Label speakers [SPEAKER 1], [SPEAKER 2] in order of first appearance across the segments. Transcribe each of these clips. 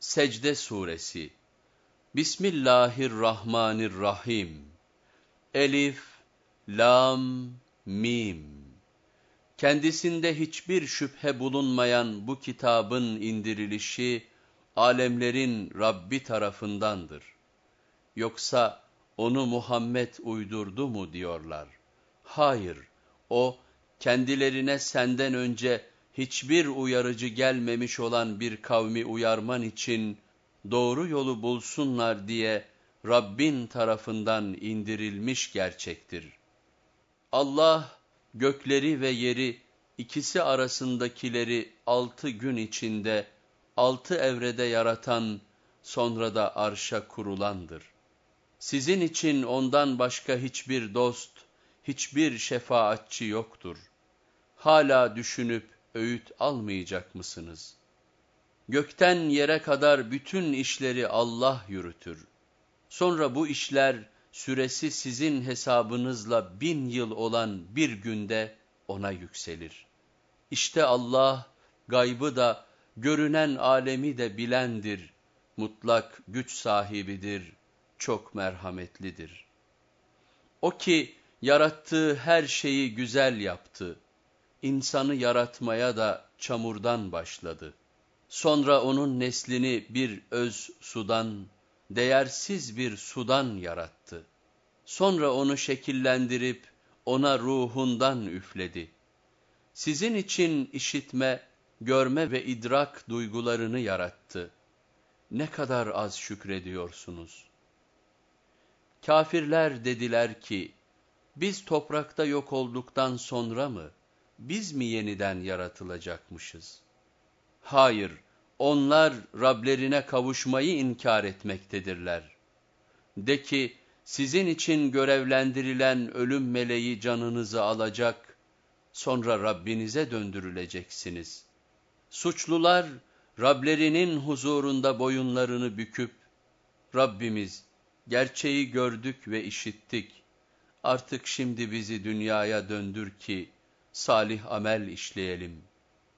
[SPEAKER 1] Secde Suresi Bismillahirrahmanirrahim Elif, Lam, Mim Kendisinde hiçbir şüphe bulunmayan bu kitabın indirilişi, alemlerin Rabbi tarafındandır. Yoksa onu Muhammed uydurdu mu diyorlar. Hayır, o kendilerine senden önce hiçbir uyarıcı gelmemiş olan bir kavmi uyarman için doğru yolu bulsunlar diye Rabbin tarafından indirilmiş gerçektir. Allah gökleri ve yeri ikisi arasındakileri altı gün içinde altı evrede yaratan sonra da arşa kurulandır. Sizin için ondan başka hiçbir dost, hiçbir şefaatçi yoktur. Hala düşünüp öğüt almayacak mısınız? Gökten yere kadar bütün işleri Allah yürütür. Sonra bu işler süresi sizin hesabınızla bin yıl olan bir günde ona yükselir. İşte Allah gaybı da görünen alemi de bilendir, mutlak güç sahibidir, çok merhametlidir. O ki yarattığı her şeyi güzel yaptı insanı yaratmaya da çamurdan başladı. Sonra onun neslini bir öz sudan, değersiz bir sudan yarattı. Sonra onu şekillendirip ona ruhundan üfledi. Sizin için işitme, görme ve idrak duygularını yarattı. Ne kadar az şükrediyorsunuz. Kafirler dediler ki, biz toprakta yok olduktan sonra mı, biz mi yeniden yaratılacakmışız? Hayır, onlar Rablerine kavuşmayı inkar etmektedirler. De ki, sizin için görevlendirilen ölüm meleği canınızı alacak, sonra Rabbinize döndürüleceksiniz. Suçlular, Rablerinin huzurunda boyunlarını büküp, Rabbimiz, gerçeği gördük ve işittik, artık şimdi bizi dünyaya döndür ki, salih amel işleyelim.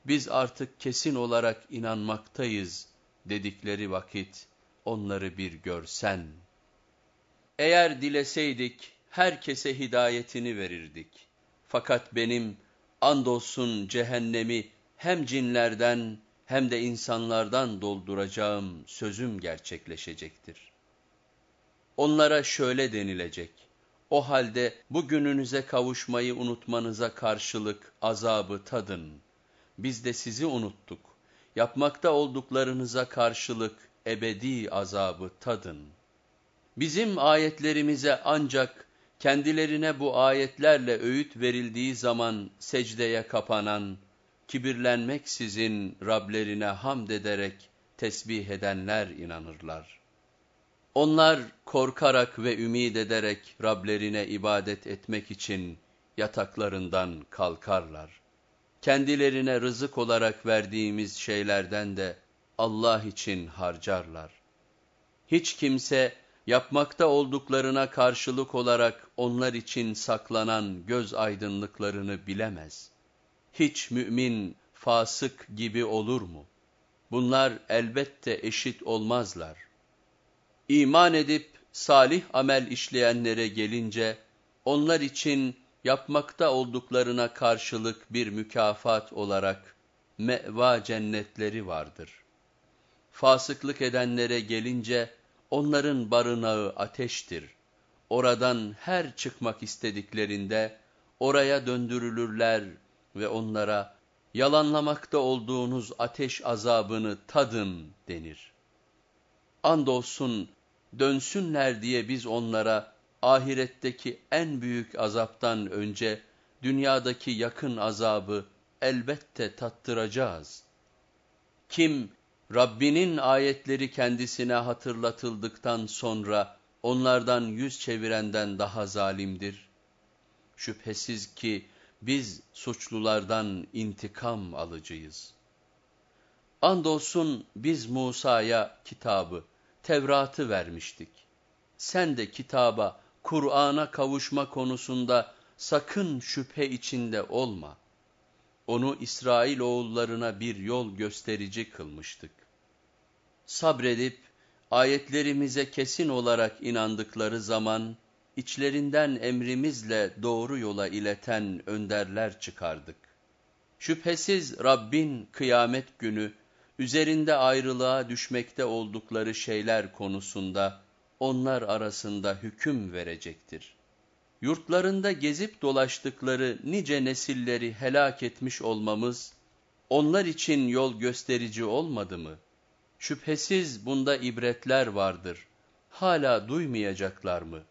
[SPEAKER 1] Biz artık kesin olarak inanmaktayız dedikleri vakit onları bir görsen. Eğer dileseydik herkese hidayetini verirdik. Fakat benim andolsun cehennemi hem cinlerden hem de insanlardan dolduracağım sözüm gerçekleşecektir. Onlara şöyle denilecek. O halde bugününüze kavuşmayı unutmanıza karşılık azabı tadın. Biz de sizi unuttuk. Yapmakta olduklarınıza karşılık ebedi azabı tadın. Bizim ayetlerimize ancak kendilerine bu ayetlerle öğüt verildiği zaman secdeye kapanan, kibirlenmeksizin Rablerine hamd ederek tesbih edenler inanırlar. Onlar korkarak ve ümid ederek Rablerine ibadet etmek için yataklarından kalkarlar. Kendilerine rızık olarak verdiğimiz şeylerden de Allah için harcarlar. Hiç kimse yapmakta olduklarına karşılık olarak onlar için saklanan göz aydınlıklarını bilemez. Hiç mümin fasık gibi olur mu? Bunlar elbette eşit olmazlar.'' İman edip salih amel işleyenlere gelince, onlar için yapmakta olduklarına karşılık bir mükafat olarak meva cennetleri vardır. Fasıklık edenlere gelince, onların barınağı ateştir. Oradan her çıkmak istediklerinde, oraya döndürülürler ve onlara, yalanlamakta olduğunuz ateş azabını tadın denir. Andolsun dönsünler diye biz onlara ahiretteki en büyük azaptan önce dünyadaki yakın azabı elbette tattıracağız. Kim Rabbinin ayetleri kendisine hatırlatıldıktan sonra onlardan yüz çevirenden daha zalimdir? Şüphesiz ki biz suçlulardan intikam alıcıyız. Andolsun biz Musa'ya kitabı, Tevrat'ı vermiştik. Sen de kitaba, Kur'an'a kavuşma konusunda sakın şüphe içinde olma. Onu İsrail oğullarına bir yol gösterici kılmıştık. Sabredip ayetlerimize kesin olarak inandıkları zaman içlerinden emrimizle doğru yola ileten önderler çıkardık. Şüphesiz Rabbin kıyamet günü üzerinde ayrılığa düşmekte oldukları şeyler konusunda onlar arasında hüküm verecektir. Yurtlarında gezip dolaştıkları nice nesilleri helak etmiş olmamız, onlar için yol gösterici olmadı mı? Şüphesiz bunda ibretler vardır. Hala duymayacaklar mı?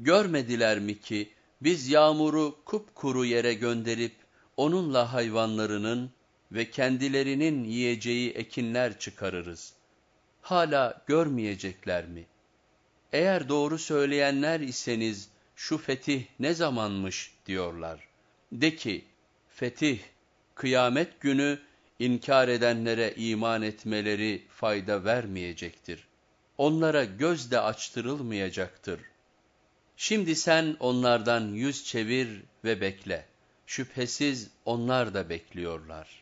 [SPEAKER 1] Görmediler mi ki biz yağmuru kupkuru yere gönderip onunla hayvanlarının ve kendilerinin yiyeceği ekinler çıkarırız. Hala görmeyecekler mi? Eğer doğru söyleyenler iseniz şu fetih ne zamanmış diyorlar. De ki, fetih, kıyamet günü inkar edenlere iman etmeleri fayda vermeyecektir. Onlara göz de açtırılmayacaktır. Şimdi sen onlardan yüz çevir ve bekle. Şüphesiz onlar da bekliyorlar.''